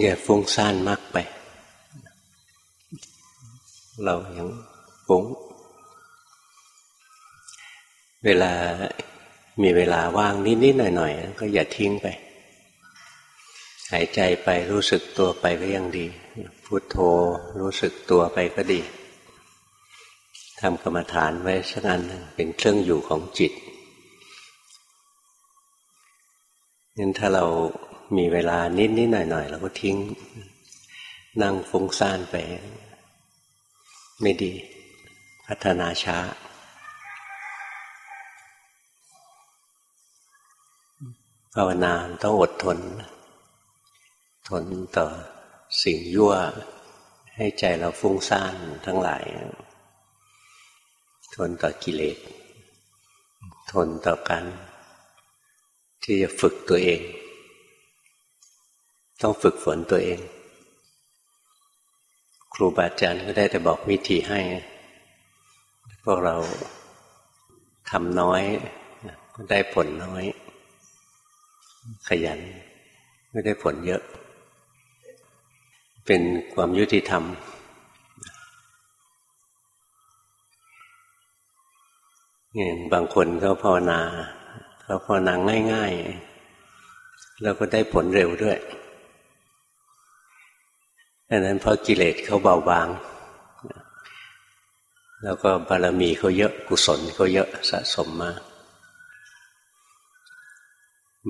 อย่าฟุ้งซ่านมากไป เรายังฟุ้ง เวลามีเวลาว่างนิดๆหน่อยๆก็อย่าทิ้งไป หายใจไปรู้สึกตัวไปก็ยังดี พุโทโธรู้สึกตัวไปก็ดีทำกรรมฐานไว้สักอันเป็นเครื่องอยู่ของจิตงั้นถ้าเรา มีเวลานิดนิดหน่อยหน่อยเราก็ทิ้ง นั่งฟุ้งซ่านไป ไม่ดี พัฒนาช้า ภาวนาต้องอดทน ทนต่อสิ่งยั่ว ให้ใจเราฟุ้งซ่านทั้งหลาย ทนต่อกิเลส ทนต่อการที่จะฝึกตัวเอง ต้องฝึกฝนตัวเอง ครูบาอาจารย์ก็ได้แต่บอกวิธีให้ พวกเราทำน้อยก็ได้ผลน้อย ขยันไม่ได้ผลเยอะ เป็นความยุติธรรมอย่างบางคนเขาภาวนาเขาภาวนาง่าย ๆ แล้วก็ได้ผลเร็วด้วย ดังนั้นเพราะกิเลสเขาเบาบาง แล้วก็บารมีเขาเยอะกุศลเขาเยอะสะสมมา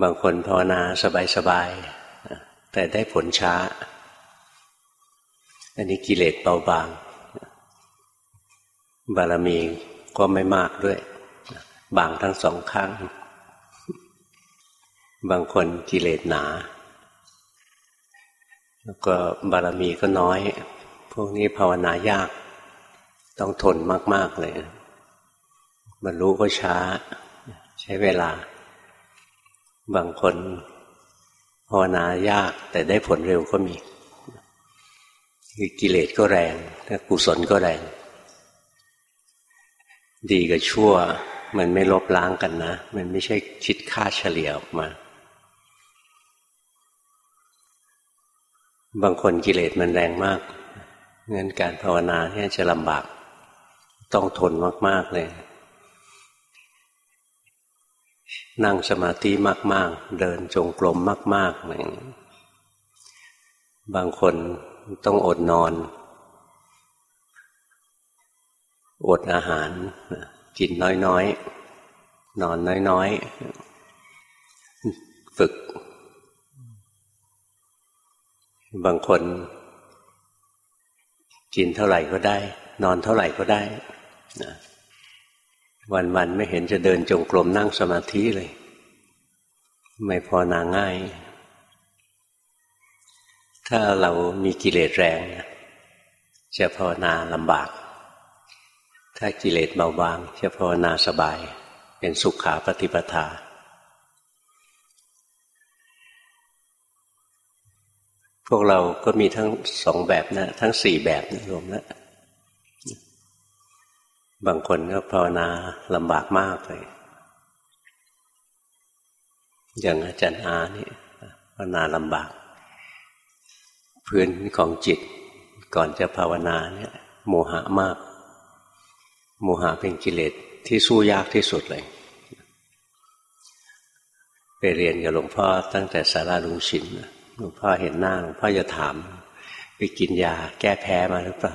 บางคนภาวนาสบายๆแต่ได้ผลช้า อันนี้กิเลสเบาบาง บารมีก็ไม่มากด้วย บางทั้งสองข้าง บางคนกิเลสหนา แล้วก็บารมีก็น้อย พวกนี้ภาวนายาก ต้องทนมาก ๆ เลยบรรลุก็ช้า ใช้เวลา บางคนภาวนายากแต่ได้ผลเร็วก็มีคือกิเลสก็แรงแต่กุศลก็แรง ดีกับชั่ว มันไม่ลบล้างกันนะ มันไม่ใช่คิดค่าเฉลี่ยออกมา บางคนกิเลสมันแรงมากงั้นการภาวนาเนี่ยจะลำบาก ต้องทนมาก ๆ เลย นั่งสมาธิมาก ๆ เดินจงกรมมากๆอะไรบางคนต้องอดนอน อดอาหาร กินน้อย ๆ นอนน้อย ๆ ฝึก บางคนกินเท่าไหร่ก็ได้ นอนเท่าไหร่ก็ได้นะวันๆไม่เห็นจะเดินจงกรมนั่งสมาธิเลย ไม่พอนาง่าย ถ้าเรามีกิเลสแรงจะภาวนาลำบาก ถ้ากิเลสเบาบางจะภาวนาสบาย เป็นสุขขาปฏิปทา วกเราก็มีทั้งสองแบบนะ ทั้งสี่แบบนะรวมแล้วบางคนก็ภาวนาลำบากมากเลย อย่างอาจารย์อานี่ภาวนาลำบาก พื้นของจิตก่อนจะภาวนาเนี่ย โมหะมาก โมหะเป็นกิเลสที่สู้ยากที่สุดเลย ไปเรียนกับหลวงพ่อตั้งแต่สาราลุงชินนะ ลวงพ่อเห็นหน้าหลวงพ่อจะถาม ไปกินยาแก้แพ้มาหรือเปล่า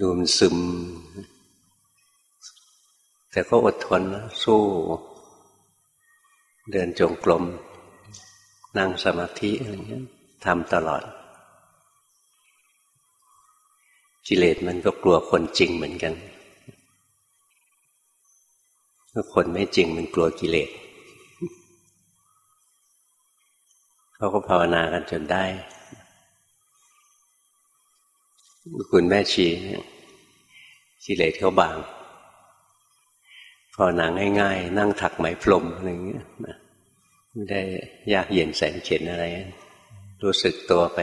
ดูมันซึม แต่ก็อดทนสู้ เดินจงกรมนั่งสมาธิอะไรเงี้ยทำตลอด กิเลสมันก็กลัวคนจริงเหมือนกันถ้าคนไม่จริงมันกลัวกิเลส เขาก็ภาวนากันจนได้ คุณแม่ชีกิเลสเขาบางภาวนาง่ายๆ นั่งถักไหมพรมอะไรเงี้ยไม่ได้ยากเย็นแสนเข็นอะไร รู้สึกตัวไป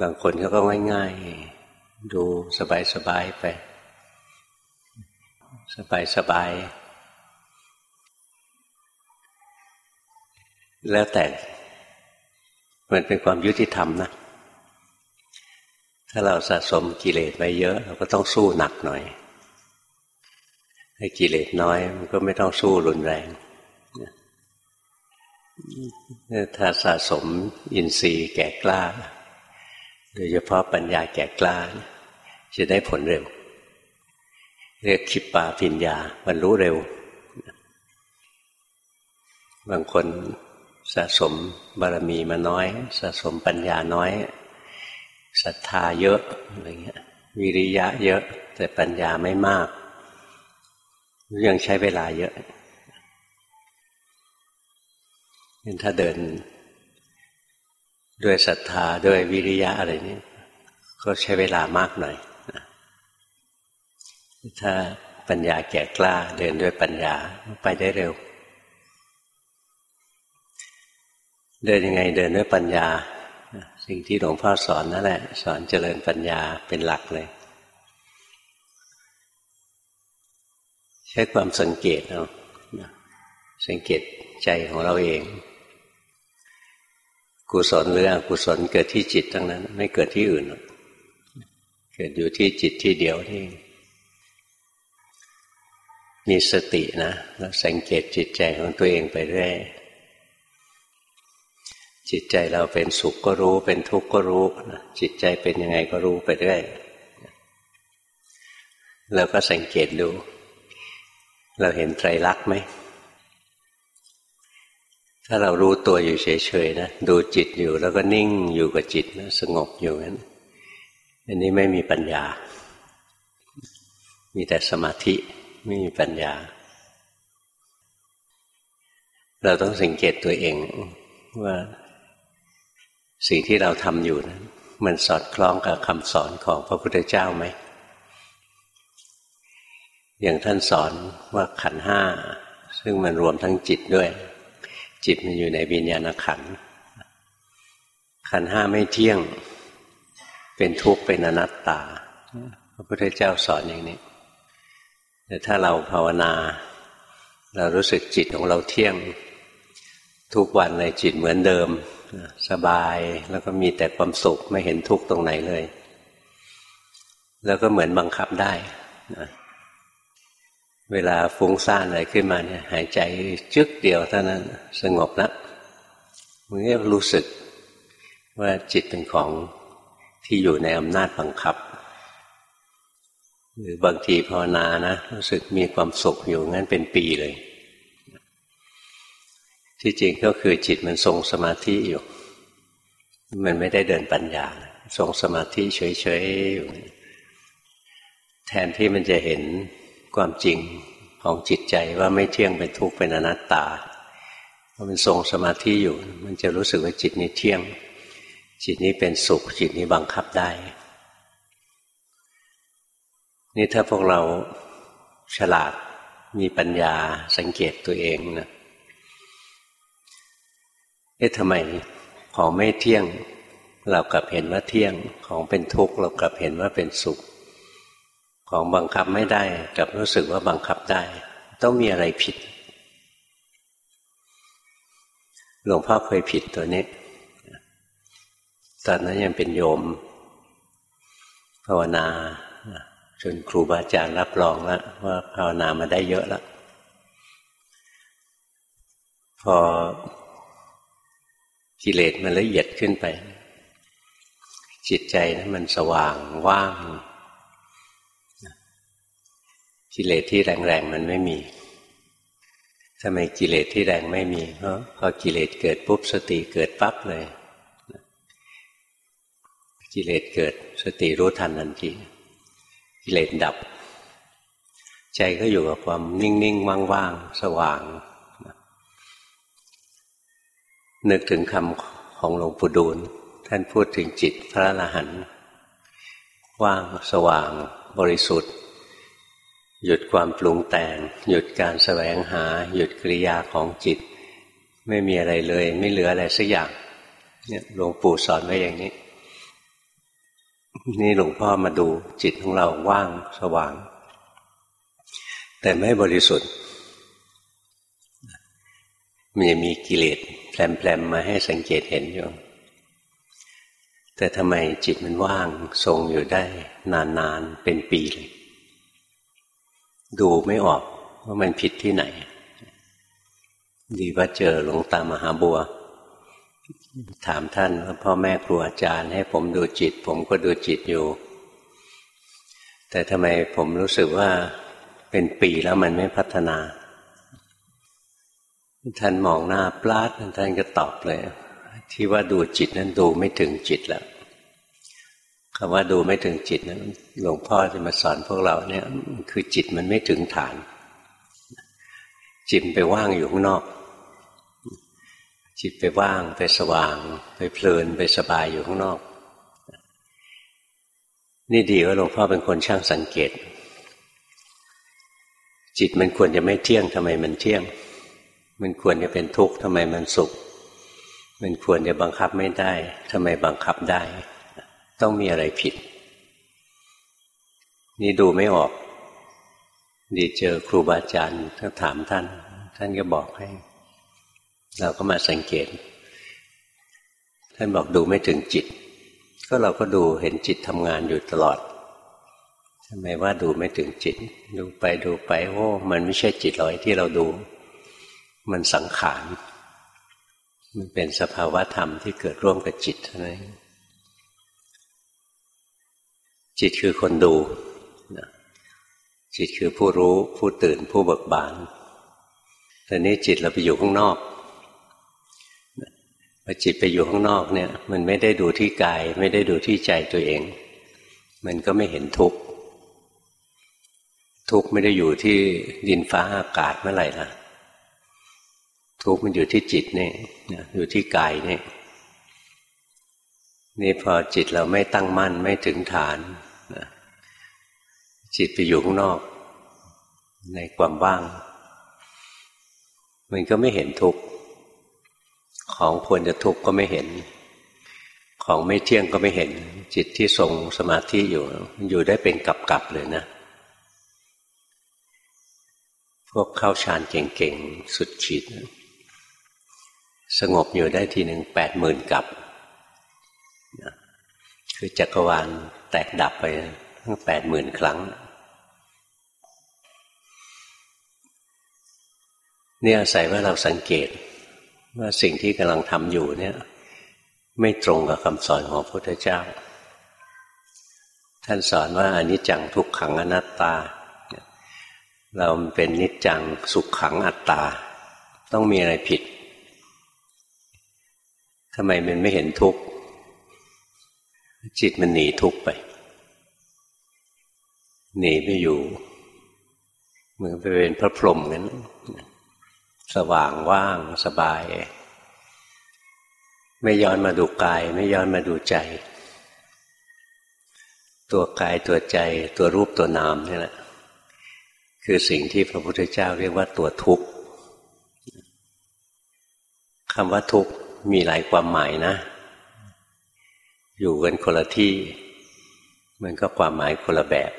บางคนเขาก็ง่ายๆ ดูสบายๆไป สบายๆ แล้วแต่มันเป็นความยุติธรรมนะ ถ้าเราสะสมกิเลสไว้เยอะ เราก็ต้องสู้หนักหน่อยถ้ากิเลสน้อย มันก็ไม่ต้องสู้รุนแรงถ้าสะสมอินทรีย์แก่กล้า โดยเฉพาะปัญญาแก่กล้า จะได้ผลเร็ว เรียกขิปปาปิญญาบรรลุเร็ว บางคน สะสมบารมีมาน้อย สะสมปัญญาน้อยศรัทธาเยอะอะไรเงี้ยวิริยะเยอะ แต่ปัญญาไม่มาก ยังใช้เวลาเยอะถ้าเดิน ด้วยศรัทธาด้วยวิริยะอะไรนี้ก็ใช้เวลามากหน่อยถ้าปัญญาแก่กล้าเดินด้วยปัญญาไปได้เร็ว เดินยังไงเดินด้วยปัญญา สิ่งที่หลวงพ่อสอนนั่นแหละ สอนเจริญปัญญาเป็นหลักเลย ใช้ความสังเกตเอาสังเกตใจของเราเอง กุศลหรืออกุศลเกิดที่จิตทั้งนั้น ไม่เกิดที่อื่น เกิดอยู่ที่จิตที่เดียวที่มีสตินะแล้วสังเกตจิตใจของตัวเองไปเรื่อย จิตใจเราเป็นสุขก็รู้ เป็นทุกข์ก็รู้จิตใจเป็นยังไงก็รู้ไปเรื่อยแล้วก็สังเกตดู เราเห็นไตรลักษณ์ไหม ถ้าเรารู้ตัวอยู่เฉยๆนะดูจิตอยู่แล้วก็นิ่งอยู่กับจิตนะสงบอยู่นั้นอันนี้ไม่มีปัญญา มีแต่สมาธิไม่มีปัญญา เราต้องสังเกตตัวเองว่า สิ่งที่เราทำอยู่นั้นมันสอดคล้องกับคำสอนของพระพุทธเจ้าไหม อย่างท่านสอนว่าขันห้า ซึ่งมันรวมทั้งจิตด้วย จิตมันอยู่ในวิญญาณขัน ขันห้าไม่เที่ยง เป็นทุกข์เป็นอนัตตา พระพุทธเจ้าสอนอย่างนี้ แต่ถ้าเราภาวนา เรารู้สึกจิตของเราเที่ยง ทุกวันเลยจิตเหมือนเดิม สบายแล้วก็มีแต่ความสุขไม่เห็นทุกข์ตรงไหนเลย แล้วก็เหมือนบังคับได้นะเวลาฟุ้งซ่านอะไรขึ้นมาเนี่ยหายใจจึกเดียวเท่านั้นสงบแล้วมันก็รู้สึกว่าจิตเป็นของที่อยู่ในอำนาจบังคับ หรือบางทีภาวนานะรู้สึกมีความสุขอยู่งั้นเป็นปีเลย ที่จริงก็คือจิตมันทรงสมาธิอยู่ มันไม่ได้เดินปัญญา ทรงสมาธิเฉยๆอยู่แทนที่มันจะเห็นความจริงของจิตใจว่าไม่เที่ยงเป็นทุกข์เป็นอนัตตาพอมันทรงสมาธิอยู่ มันจะรู้สึกว่าจิตนี้เที่ยง จิตนี้เป็นสุข จิตนี้บังคับได้ นี่ถ้าพวกเราฉลาดมีปัญญาสังเกตตัวเองนะ เอ๊ะทำไมของไม่เที่ยง เรากลับเห็นว่าเที่ยง ของเป็นทุกข์เรากลับเห็นว่าเป็นสุข ของบังคับไม่ได้กลับรู้สึกว่าบังคับได้ ต้องมีอะไรผิด หลวงพ่อเคยผิดตัวนี้ตอนนั้นยังเป็นโยม ภาวนาจนครูบาอาจารย์รับรองแล้วว่าภาวนามาได้เยอะแล้วพอ กิเลสมันละเอียดขึ้นไป จิตใจนั้นมันสว่างว่างกิเลสที่แรงๆมันไม่มีทำไมกิเลสที่แรงไม่มีเพราะพอกิเลสเกิดปุ๊บสติเกิดปั๊บเลย กิเลสเกิดสติรู้ทันทันทีกิเลสดับ ใจก็อยู่กับความนิ่งๆว่างๆสว่าง นึกถึงคำของหลวงปู่ดูลท่านพูดถึงจิตพระอรหันต์ว่างสว่างบริสุทธิ์ หยุดความปรุงแต่ง หยุดการแสวงหา หยุดกิริยาของจิต ไม่มีอะไรเลย ไม่เหลืออะไรสักอย่างเนี่ยหลวงปู่สอนไว้อย่างนี้ นี่หลวงพ่อมาดูจิตของเราว่างสว่าง แต่ไม่บริสุทธิ์ มันจะมีกิเลส แผลมๆมาให้สังเกตเห็นอยู่ แต่ทำไมจิตมันว่างทรงอยู่ได้นานๆเป็นปีเลย ดูไม่ออกว่ามันผิดที่ไหน ดีว่าเจอหลวงตามหาบัว ถามท่านว่าพ่อแม่ครูอาจารย์ ให้ผมดูจิต ผมก็ดูจิตอยู่ แต่ทำไมผมรู้สึกว่าเป็นปีแล้วมันไม่พัฒนา ท่านมองหน้าปลาดท่านก็ตอบเลย ที่ว่าดูจิตนั้นดูไม่ถึงจิตแล้วคำว่าดูไม่ถึงจิตนั้นหลวงพ่อจะมาสอนพวกเราเนี่ย คือจิตมันไม่ถึงฐาน จิตไปว่างอยู่ข้างนอก จิตไปว่างไปสว่าง ไปเพลินไปสบายอยู่ข้างนอก นี่ดีว่าหลวงพ่อเป็นคนช่างสังเกต จิตมันควรจะไม่เที่ยงทำไมมันเที่ยง มันควรจะเป็นทุกข์ทำไมมันสุข มันควรจะบังคับไม่ได้ทำไมบังคับได้ ต้องมีอะไรผิด นี่ดูไม่ออก ดีเจอครูบาอาจารย์ถ้าถามท่าน ท่านก็บอกให้ เราก็มาสังเกต ท่านบอกดูไม่ถึงจิต ก็เราก็ดูเห็นจิตทำงานอยู่ตลอดทำไมว่าดูไม่ถึงจิต ดูไปดูไปโอ้มันไม่ใช่จิตลอยที่เราดู มันสังขาร มันเป็นสภาวะธรรมที่เกิดร่วมกับจิตนั้นจิตคือคนดูจิตคือผู้รู้ผู้ตื่นผู้เบิกบานแต่นี้จิตเราไปอยู่ข้างนอกพอจิตไปอยู่ข้างนอกเนี่ย มันไม่ได้ดูที่กาย ไม่ได้ดูที่ใจตัวเอง มันก็ไม่เห็นทุกข์ทุกข์ไม่ได้อยู่ที่ดินฟ้าอากาศเมื่อไหร่ล่ะ ทุกข์มันอยู่ที่จิตนี่อยู่ที่กายนี่นี่พอจิตเราไม่ตั้งมั่นไม่ถึงฐานจิตไปอยู่ข้างนอก ในความว่าง มันก็ไม่เห็นทุกข์ของควรจะทุกข์ก็ไม่เห็น ของไม่เที่ยงก็ไม่เห็น จิตที่ทรงสมาธิอยู่ มันอยู่ได้เป็นกับๆเลยนะ พวกเข้าฌานเก่งๆ สุดขีดนะ สงบอยู่ได้ทีหนึ่งแปดหมื่นกับคือจักรวาลแตกดับไปทั้งแปดหมื่นครั้ง เนี่ยอาศัยว่าเราสังเกตว่าสิ่งที่กำลังทำอยู่เนี่ย ไม่ตรงกับคำสอนของพระพุทธเจ้า ท่านสอนว่าอนิจจังทุกขังอนัตตา เราเป็นนิจจังสุขขังอัตตา ต้องมีอะไรผิด ทำไมมันไม่เห็นทุกข์ จิตมันหนีทุกข์ไป หนีไปอยู่เหมือนไปเป็นพระพรหมงั้นสว่างว่างสบาย ไม่ย้อนมาดูกาย ไม่ย้อนมาดูใจ ตัวกายตัวใจ ตัวรูปตัวนามนี่แหละคือสิ่งที่พระพุทธเจ้าเรียกว่าตัวทุกข์คำว่าทุกข์ มีหลายความหมายนะ อยู่กันคนละที่ มันก็ความหมายคนละแบบ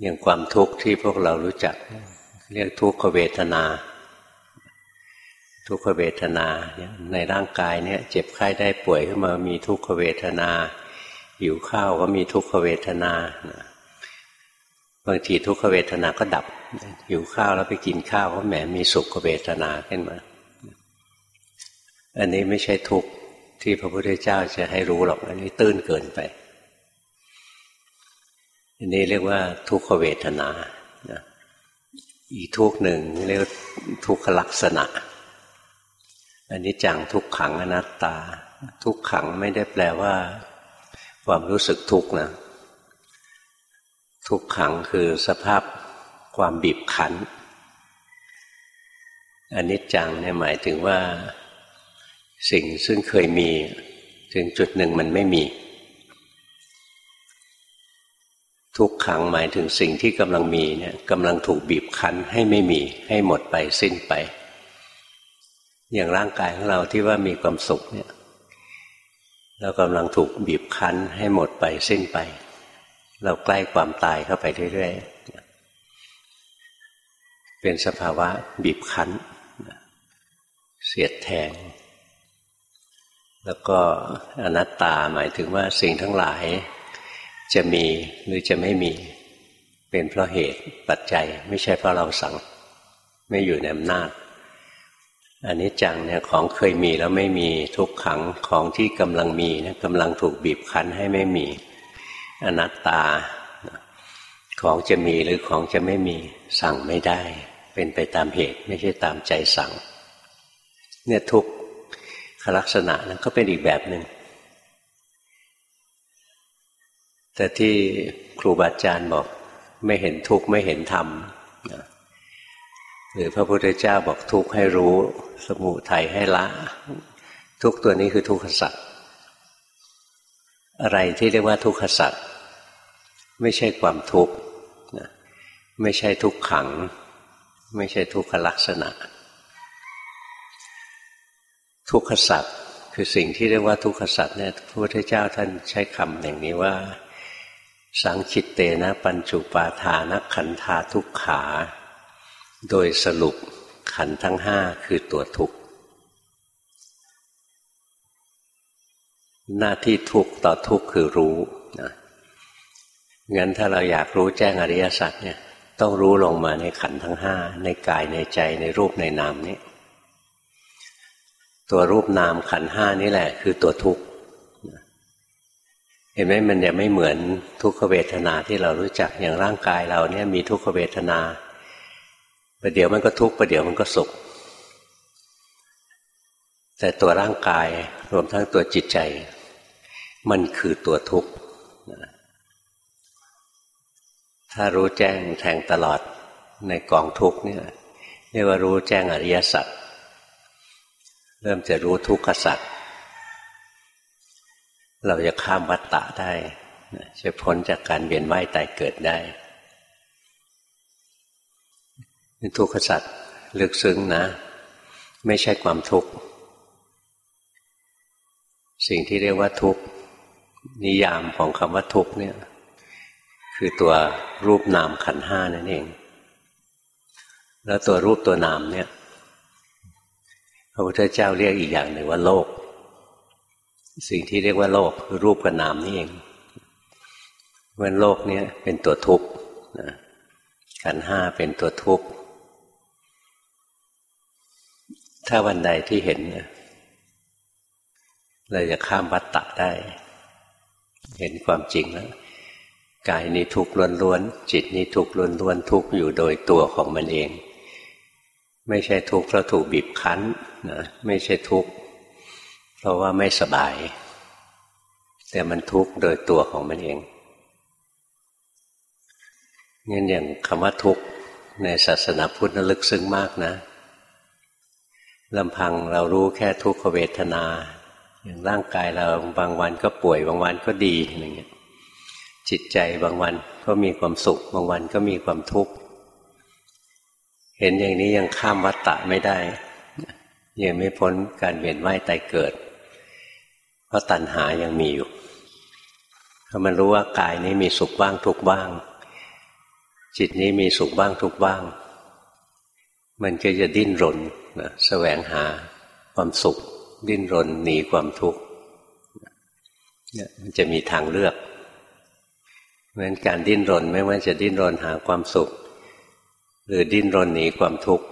อย่างความทุกข์ที่พวกเรารู้จัก เรียกทุกขเวทนา ทุกขเวทนาในร่างกายเนี่ยเจ็บไข้ได้ป่วยขึ้นมามีทุกขเวทนาหิวข้าวก็มีทุกขเวทนาบางทีทุกขเวทนาก็ดับหิวข้าวแล้วไปกินข้าวก็แหมมีสุขเวทนาขึ้นมา อันนี้ไม่ใช่ทุกข์ที่พระพุทธเจ้าจะให้รู้หรอก อันนี้ตื้นเกินไป อันนี้เรียกว่าทุกขเวทนาอีกทุกหนึ่งเรียกทุกขลักษณะ อันนี้จังทุกขังอนัตตา ทุกขังไม่ได้แปลว่า ความรู้สึกทุกข์นะ ทุกขังคือสภาพความบีบคั้นอันนี้จังเนี่ยหมายถึงว่า สิ่งซึ่งเคยมี ถึงจุดหนึ่งมันไม่มี ทุกขังหมายถึงสิ่งที่กำลังมีเนี่ยกำลังถูกบีบคั้นให้ไม่มี ให้หมดไปสิ้นไป อย่างร่างกายของเราที่ว่ามีความสุขเนี่ยเรากำลังถูกบีบคั้นให้หมดไปสิ้นไป เราใกล้ความตายเข้าไปเรื่อยๆ เป็นสภาวะบีบคั้น เสียดแทง แล้วก็อนัตตาหมายถึงว่าสิ่งทั้งหลายจะมีหรือจะไม่มีเป็นเพราะเหตุปัจจัย ไม่ใช่เพราะเราสั่ง ไม่อยู่ในอำนาจอันนี้จังเนี่ยของเคยมีแล้วไม่มีทุกขังของที่กำลังมีเนี่ยกำลังถูกบีบคั้นให้ไม่มี อนัตตา ของจะมีหรือของจะไม่มีสั่งไม่ได้ เป็นไปตามเหตุไม่ใช่ตามใจสั่ง เนี่ยทุกข ลักษณะนั้นก็เป็นอีกแบบหนึ่ง แต่ที่ครูบาอาจารย์บอกไม่เห็นทุกข์ไม่เห็นธรรมหรือพระพุทธเจ้าบอกทุกข์ให้รู้ สมุทัยให้ละ ทุกตัวนี้คือทุกขสัตว์อะไรที่เรียกว่าทุกขสัตว์ไม่ใช่ความทุกข์ไม่ใช่ทุกขัง ไม่ใช่ทุกขลักษณะ ทุกขสัตว์คือสิ่งที่เรียกว่าทุกขสัตว์เนี่ยพระพุทธเจ้าท่านใช้คำอย่างนี้ว่า สังคิตเตนะปัญจุปาทานขันธาทุกขา โดยสรุปขันทั้งห้าคือตัวทุกข์หน้าที่ทุกข์ต่อทุกข์คือรู้นะงั้นถ้าเราอยากรู้แจ้งอริยสัจเนี่ยต้องรู้ลงมาในขันทั้งห้าในกายในใจในรูปในนามนี้ ตัวรูปนามขันห้านี่แหละ คือตัวทุกข์เห็นไหมมันยังไม่เหมือนทุกขเวทนาที่เรารู้จักอย่างร่างกายเราเนี่ยมีทุกขเวทนาประเดี๋ยวมันก็ทุกข์ประเดี๋ยวมันก็สุข แต่ตัวร่างกายรวมทั้งตัวจิตใจ มันคือตัวทุกข์ถ้ารู้แจ้งแทงตลอดในกองทุกข์เนี่ยเรียกว่ารู้แจ้งอริยสัจ เริ่มจะรู้ทุกขสัจเราจะข้ามวัฏฏะได้จะพ้นจากการเวียนว่ายตายเกิดได้ทุกขสัตว์ลึกซึ้งนะ ไม่ใช่ความทุกข์สิ่งที่เรียกว่าทุกข์นิยามของคำว่าทุกข์เนี่ย คือตัวรูปนามขันห้านั่นเอง แล้วตัวรูปตัวนามเนี่ย พระพุทธเจ้าเรียกอีกอย่างหนึ่งว่าโลก สิ่งที่เรียกว่าโลกคือรูปกับนามนี่เองวันโลกนี้เป็นตัวทุกข์ขันห้าเป็นตัวทุกข์ ถ้าวันใดที่เห็นเราจะข้ามวัฏฏะได้ เห็นความจริงแล้วกายนี้ทุกข์ล้วนๆจิตนี้ทุกข์ล้วนๆทุกข์อยู่โดยตัวของมันเอง ไม่ใช่ทุกข์เพราะถูกบีบคั้นนะไม่ใช่ทุกข์เพราะว่าไม่สบาย แต่มันทุกข์โดยตัวของมันเองงั้นอย่างคำว่าทุกข์ในศาสนาพุทธนลึกซึ้งมากนะลำพังเรารู้แค่ทุกขเวทนา อย่างร่างกายเราบางวันก็ป่วยบางวันก็ดีอะไรเงี้ยจิตใจบางวันก็มีความสุข บางวันก็มีความทุกข์ เห็นอย่างนี้ยังข้ามวัฏฏะไม่ได้ ยังไม่พ้นการเวียนว่ายตายเกิด เพราะตัณหายังมีอยู่ถ้ามันรู้ว่ากายนี้มีสุขบ้างทุกบ้าง จิตนี้มีสุขบ้างทุกบ้าง มันก็จะดิ้นรนนะแสวงหาความสุข ดิ้นรนหนีความทุกข์เนี่ยมันจะมีทางเลือกเพราะฉะนั้นการดิ้นรนไม่ว่าจะดิ้นรนหาความสุข หรือดิ้นรนหนีความทุกข์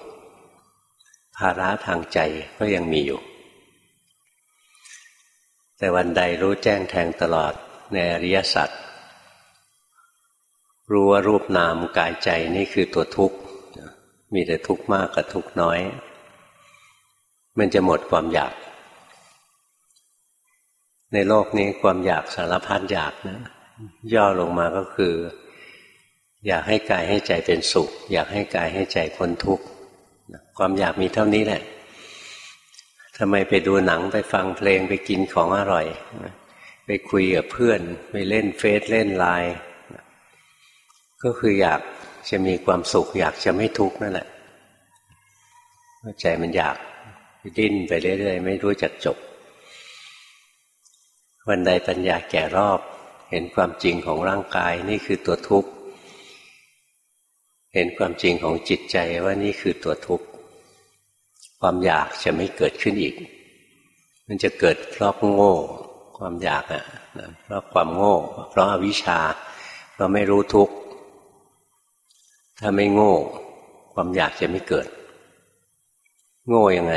ภาระทางใจก็ยังมีอยู่ แต่วันใดรู้แจ้งแทงตลอดในอริยสัจรู้ว่ารูปนามกายใจนี่คือตัวทุกข์ มีแต่ทุกข์มากกับทุกข์น้อย มันจะหมดความอยาก ในโลกนี้ความอยากสารพัดอยากนะ ย่อลงมาก็คือ อยากให้กายให้ใจเป็นสุข อยากให้กายให้ใจพ้นทุกข์ความอยากมีเท่านี้แหละทำไมไปดูหนังไปฟังเพลงไปกินของอร่อย ไปคุยกับเพื่อน ไปเล่นเฟซเล่นไลน์ก็คืออยากจะมีความสุข อยากจะไม่ทุกข์นั่นแหละใจมันอยากดิ้นไปเรื่อยๆไม่รู้จักจบ วันใดปัญญาแก่รอบ เห็นความจริงของร่างกายนี่คือตัวทุกข์ เห็นความจริงของจิตใจว่านี่คือตัวทุกข์ ความอยากจะไม่เกิดขึ้นอีก มันจะเกิดเพราะโง่ ความอยากอะะเพราะความโง่ เพราะอาวิชชา เพราะไม่รู้ทุกข์ ถ้าไม่โง่ ความอยากจะไม่เกิด โง่ยังไง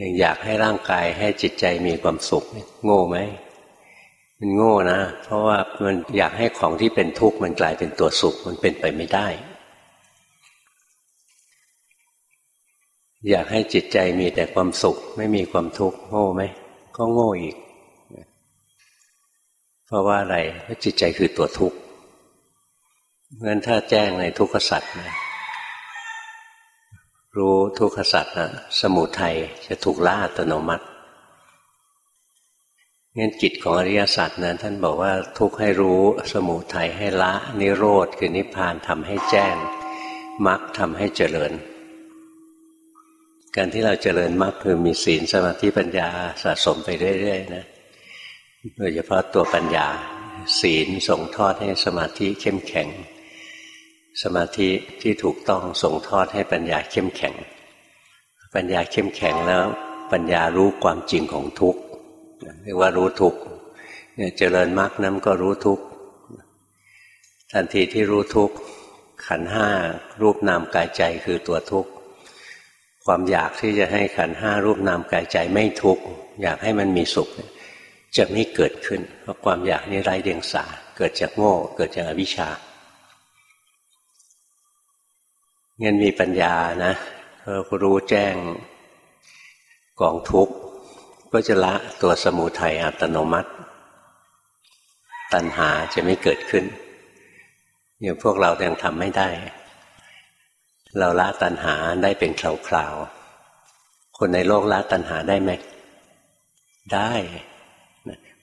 ยังอยากให้ร่างกายให้จิตใจมีความสุข โง่ไหม มันโง่นะ เพราะว่ามันอยากให้ของที่เป็นทุกข์มันกลายเป็นตัวสุขมันเป็นไปไม่ได้ อยากให้จิตใจมีแต่ความสุข ไม่มีความทุกข์โง่ไหมก็โง่อีก เพราะว่าอะไรเพราะจิตใจคือตัวทุกข์งั้นถ้าแจ้งในทุกขสัตว์นะรู้ทุกขสัตว์นะสมุทัยจะถูกละอัตโนมัติ งั้นกิจของอริยสัจนะท่านบอกว่าทุกข์ให้รู้สมุทัยให้ละ นิโรธคือนิพพานทำให้แจ้งมรรคทำให้เจริญ การที่เราเจริญมรรคคือมีศีลสมาธิปัญญาสะสมไปเรื่อยๆนะโดยเฉพาะตัวปัญญา ศีลส่งทอดให้สมาธิเข้มแข็ง สมาธิที่ถูกต้องส่งทอดให้ปัญญาเข้มแข็ง ปัญญาเข้มแข็งแล้ว ปัญญารู้ความจริงของทุกข์ เรียกว่ารู้ทุกข์เนี่ยเจริญมรรคนั้นก็รู้ทุกข์ทันทีที่รู้ทุกข์ขันห้ารูปนามกายใจคือตัวทุกข์ความอยากที่จะให้ขันห้ารูปนามกายใจไม่ทุกข์อยากให้มันมีสุข จะไม่เกิดขึ้น เพราะความอยากนี้ไร้เดียงสา เกิดจากโง่เกิดจากอวิชชาเงินมีปัญญานะเขารู้แจ้งกองทุกข์ ก็จะละตัวสมุทัยอัตโนมัติ ตัณหาจะไม่เกิดขึ้นอย่างพวกเรายังทำไม่ได้ เราละตัณหาได้เป็นคราวๆคนในโลกละตัณหาได้ไหม ได้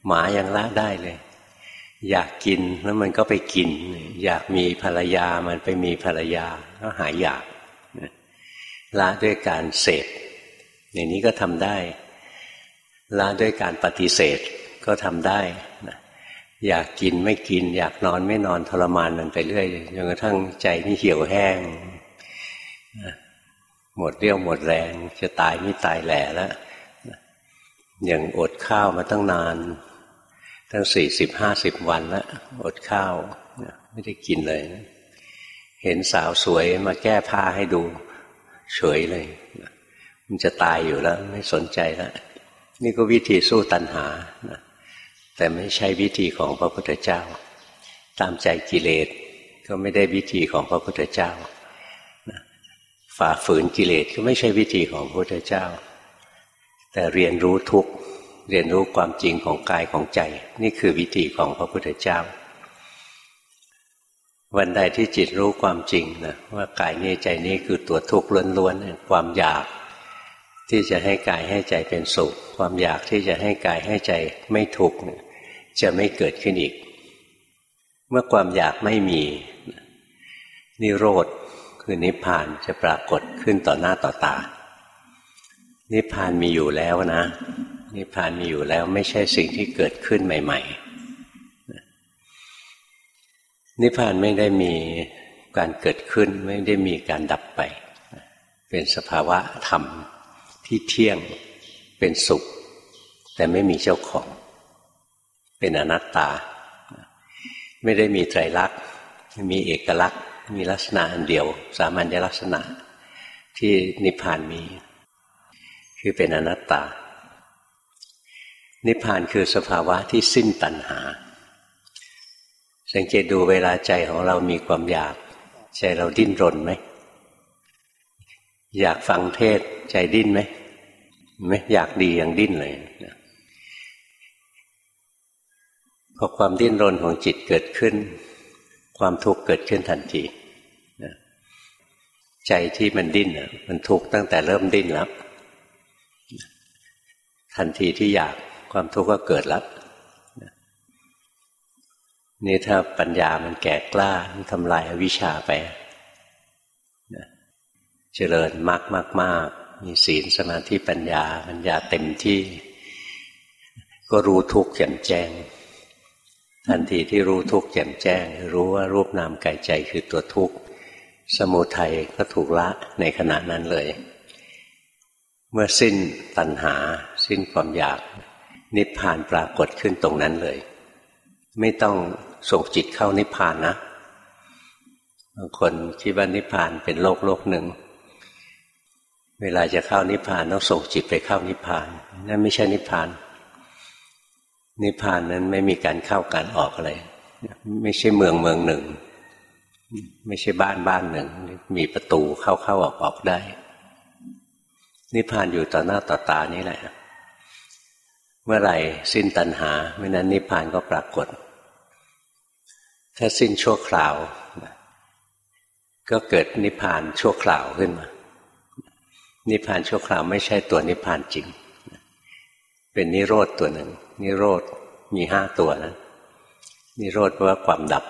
หมายังละได้เลย อยากกินแล้วมันก็ไปกิน อยากมีภรรยามันไปมีภรรยาก็หายอยากละด้วยการเสพอย่างนี้ก็ทำได้ ละด้วยการปฏิเสธก็ทำได้นะอยากกินไม่กิน อยากนอนไม่นอนทรมานมันไปเรื่อยจนกระทั่งใจนี่เหี่ยวแห้งหมดเรี่ยวหมดแรง จะตายไม่ตายแหล่แล้วอย่างอดข้าวมาตั้งนาน ตั้งสี่สิบห้าสิบวันแล้วอดข้าวไม่ได้กินเลยเห็นสาวสวยมาแก้ผ้าให้ดู เฉยเลย มันจะตายอยู่แล้ว ไม่สนใจแล้ว นี่ก็วิธีสู้ตัณหานะแต่ไม่ใช่วิธีของพระพุทธเจ้า ตามใจกิเลสก็ไม่ได้วิธีของพระพุทธเจ้าฝ่าฝืนกิเลสก็ไม่ใช่วิธีของพระพุทธเจ้า แต่เรียนรู้ทุกเรียนรู้ความจริงของกายของใจ นี่คือวิธีของพระพุทธเจ้า วันใดที่จิตรู้ความจริงนะว่ากายนี้ใจนี้คือตัวทุกข์ล้วนๆความอยาก ที่จะให้กายให้ใจเป็นสุข ความอยากที่จะให้กายให้ใจไม่ทุกข์จะไม่เกิดขึ้นอีก เมื่อความอยากไม่มีนิโรธคือนิพพานจะปรากฏขึ้นต่อหน้าต่อตา นิพพานมีอยู่แล้วนะ นิพพานมีอยู่แล้วไม่ใช่สิ่งที่เกิดขึ้นใหม่ ๆ นิพพานไม่ได้มีการเกิดขึ้นไม่ได้มีการดับไป เป็นสภาวะธรรม ที่เที่ยงเป็นสุข แต่ไม่มีเจ้าของ เป็นอนัตตา ไม่ได้มีไตรลักษณ์มีเอกลักษณ์ มีลักษณะอันเดียว สามัญลักษณะที่นิพพานมี คือเป็นอนัตตา นิพพานคือสภาวะที่สิ้นตัณหา สังเกตดูเวลาใจของเรามีความอยาก ใจเราดิ้นรนไหมอยากฟังเทศใจดิ้นไหม ไม่อยากดีอยังดิ้นเลยพอความดิ้นรนของจิตเกิดขึ้น ความทุกข์เกิดขึ้นทันทีใจที่มันดิ้นมันทุกข์ตั้งแต่เริ่มดิ้นแล้วทันทีที่อยากความทุกข์ก็เกิดแล้วนี่ถ้าปัญญามันแก่กล้ามันทำลายอวิชชาไปเจริญมากมากมาก มีศีลสมาธิปัญญา ปัญญาเต็มที่ ก็รู้ทุกข์แจ่มแจ้ง ทันทีที่รู้ทุกข์แจ่มแจ้ง รู้ว่ารูปนามกายใจคือตัวทุกข์ สมุทัยก็ถูกละในขณะนั้นเลย เมื่อสิ้นตัณหา สิ้นความอยาก นิพพานปรากฏขึ้นตรงนั้นเลย ไม่ต้องส่งจิตเข้านิพพานนะบางคนคิดว่านิพพานเป็นโลกโลกหนึ่ง เวลาจะเข้านิพพานต้องส่งจิตไปเข้านิพพาน นั่นไม่ใช่นิพพาน นิพพานนั้นไม่มีการเข้าการออกอะไร ไม่ใช่เมืองเมืองหนึ่ง ไม่ใช่บ้านบ้านหนึ่ง มีประตูเข้าเข้าออกออกได้ นิพพานอยู่ต่อหน้าต่อตานี้แหละ เมื่อไหร่สิ้นตัณหาเมื่อนั้นนิพพานก็ปรากฏ ถ้าสิ้นชั่วคราว ก็เกิดนิพพานชั่วคราวขึ้นมา นิพพานชั่วคราวไม่ใช่ตัวนิพพานจริง เป็นนิโรธตัวหนึ่ง นิโรธมีห้าตัวนะนิโรธแปลว่าความดับ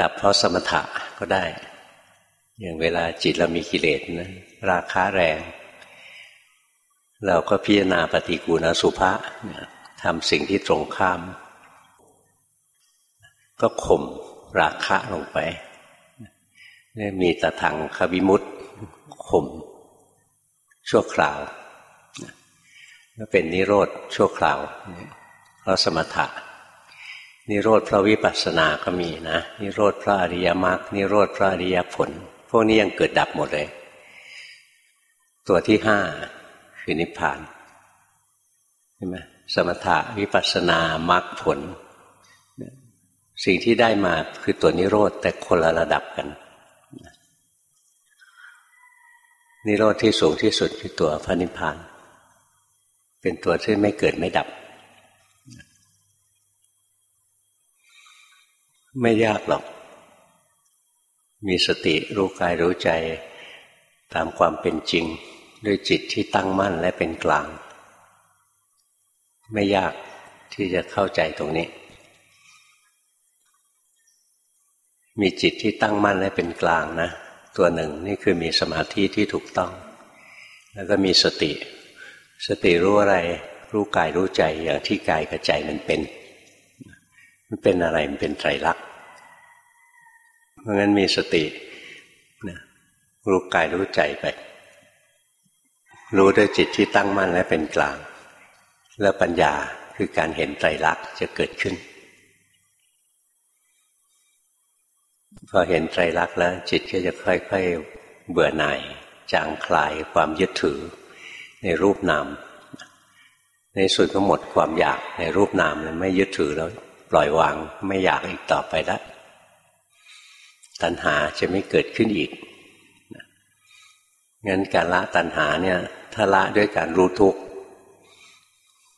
ดับเพราะสมถะก็ได้ อย่างเวลาจิตเรามีกิเลสนะราคาแรง เราก็พิจารณาปฏิกูณสุภะทำสิ่งที่ตรงข้าม ก็ข่มราคะลงไปนี่มีตะถังควิมุต ข่มชั่วคราวก็เป็นนิโรธชั่วคราวเพราะสมถะ นิโรธพระวิปัสสนาก็มีนะ นิโรธพระอริยมรรคนิโรธพระอริยผล พวกนี้ยังเกิดดับหมดเลย ตัวที่ห้าคือนิพพานใช่ไหมสมถะวิปัสสนามรรคผล สิ่งที่ได้มาคือตัวนิโรธแต่คนละระดับกัน นิโรธที่สูงที่สุดคือตัวพระนิพพาน เป็นตัวที่ไม่เกิดไม่ดับ ไม่ยากหรอก มีสติรู้กายรู้ใจตามความเป็นจริง ด้วยจิตที่ตั้งมั่นและเป็นกลาง ไม่ยากที่จะเข้าใจตรงนี้ มีจิตที่ตั้งมั่นและเป็นกลางนะ ตัวหนึ่งนี่คือมีสมาธิที่ถูกต้อง แล้วก็มีสติ สติรู้อะไร รู้กายรู้ใจอย่างที่กายกับใจมันเป็น มันเป็นอะไรมันเป็นไตรลักษณ์เพราะงั้นมีสตินะรู้กายรู้ใจไป รู้ด้วยจิตที่ตั้งมั่นและเป็นกลาง แล้วปัญญาคือการเห็นไตรลักษณ์จะเกิดขึ้น พอเห็นไตรลักษณ์แล้ว จิตก็จะค่อยๆเบื่อหน่ายจางคลายความยึดถือในรูปนาม ในสุดก็หมดความอยากในรูปนามเลยไม่ยึดถือแล้ว ปล่อยวางไม่อยากอีกต่อไปล้วตัณหาจะไม่เกิดขึ้นอีกงั้นการละตัณหาเนี่ยถ้าละด้วยการรู้ทุกข์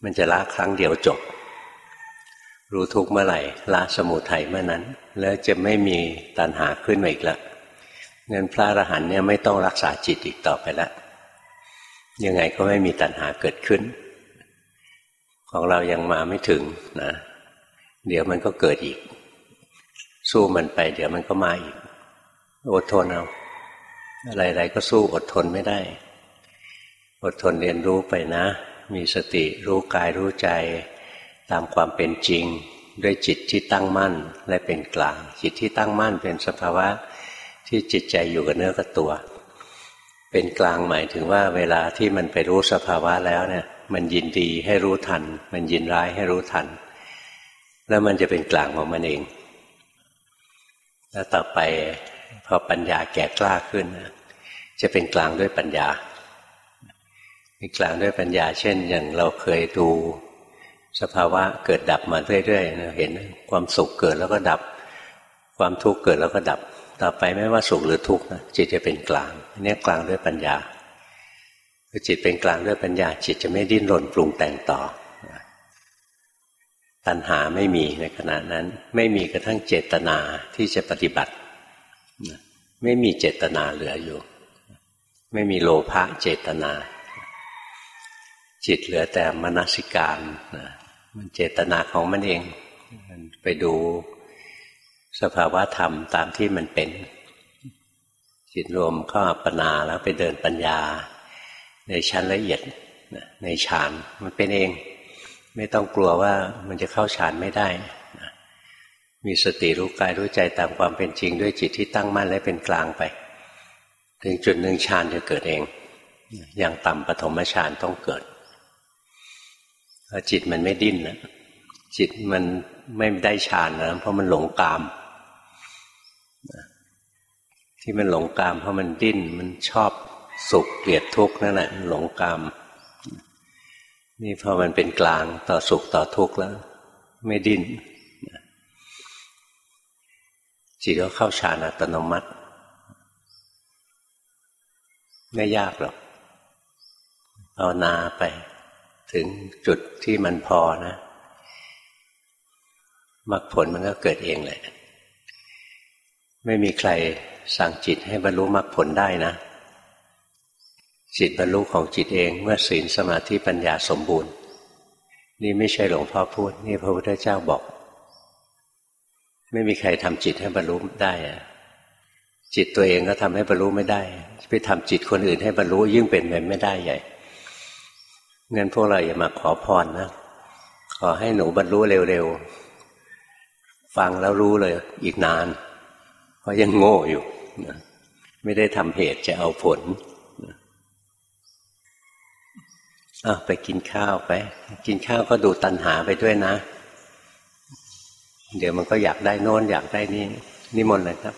มันจะละครั้งเดียวจบ รู้ทุกเมื่อไหร่ละสมุทัยเมื่อนั้น แล้วจะไม่มีตัณหาขึ้นมาอีกล้วเงินพระอรหันต์เนี่ยไม่ต้องรักษาจิตอีกต่อไปล้วยังไงก็ไม่มีตัณหาเกิดขึ้น ของเรายังมาไม่ถึงนะเดี๋ยวมันก็เกิดอีก สู้มันไป เดี๋ยวมันก็มาอีก อดทนเอาอะไรๆก็สู้อดทนไม่ได้ อดทนเรียนรู้ไปนะ มีสติรู้กายรู้ใจ ตามความเป็นจริงด้วยจิตที่ตั้งมั่นและเป็นกลาง จิตที่ตั้งมั่นเป็นสภาวะที่จิตใจอยู่กับเนื้อกับตัว เป็นกลางหมายถึงว่าเวลาที่มันไปรู้สภาวะแล้วเนี่ย มันยินดีให้รู้ทัน มันยินร้ายให้รู้ทัน แล้วมันจะเป็นกลางของมันเอง แล้วต่อไปพอปัญญาแก่กล้าขึ้น จะเป็นกลางด้วยปัญญาเป็นกลางด้วยปัญญา เช่น อย่างเราเคยดู สภาวะเกิดดับมาเรื่อยๆเห็นความสุขเกิดแล้วก็ดับ ความทุกข์เกิดแล้วก็ดับ ต่อไปไม่ว่าสุขหรือทุกข์นะจิตจะเป็นกลางอันี่กลางด้วยปัญญาพอจิตเป็นกลางด้วยปัญญา จิตจะไม่ดิ้นรนปรุงแต่งต่อ ตัณหาไม่มีในขณะนั้น ไม่มีกระทั่งเจตนาที่จะปฏิบัติ ไม่มีเจตนาเหลืออยู่ ไม่มีโลภะเจตนา จิตเหลือแต่มนสิการนะ มันเจตนาของมันเอง มันไปดูสภาวะธรรมตามที่มันเป็น จิตรวมเข้าอัปปนาแล้วไปเดินปัญญา ในชั้นละเอียดในฌานมันเป็นเอง ไม่ต้องกลัวว่ามันจะเข้าฌานไม่ได้ มีสติรู้กายรู้ใจตามความเป็นจริงด้วยจิตที่ตั้งมั่นและเป็นกลางไป ถึงจุดหนึ่งฌานจะเกิดเอง อย่างต่ำปฐมฌานต้องเกิด จิตมันไม่ดิ้นนะจิตมันไม่ได้ฌานนะเพราะมันหลงกาม ที่มันหลงกาม เพราะมันดิ้น มันชอบสุขเกลียดทุกข์นั่นแหละหลงกาม นี่พอมันเป็นกลางต่อสุขต่อทุกข์แล้ว ไม่ดิ้นจิตก็เข้าฌานอัตโนมัติ ไม่ยากหรอกภาวนาไป ถึงจุดที่มันพอนะมรรคผลมันก็เกิดเองแหละ ไม่มีใครสั่งจิตให้บรรลุมรรคผลได้นะ จิตบรรลุของจิตเองเมื่อศีลสมาธิปัญญาสมบูรณ์ นี่ไม่ใช่หลวงพ่อพูด นี่พระพุทธเจ้าบอก ไม่มีใครทำจิตให้บรรลุได้อะจิตตัวเองก็ทำให้บรรลุไม่ได้ ไปทำจิตคนอื่นให้บรรลุยิ่งเป็นไปไม่ได้ใหญ่ เงินพวกเราอย่ามาขอพรนะ ขอให้หนูบรรลุเร็วๆ ฟังแล้วรู้เลยอีกนาน เพราะยังโง่อยู่นะไม่ได้ทำเหตุจะเอาผลอะไปกินข้าวไป กินข้าวก็ดูตัณหาไปด้วยนะ เดี๋ยวมันก็อยากได้โน้นอยากได้นี่นิมนต์เลยครับ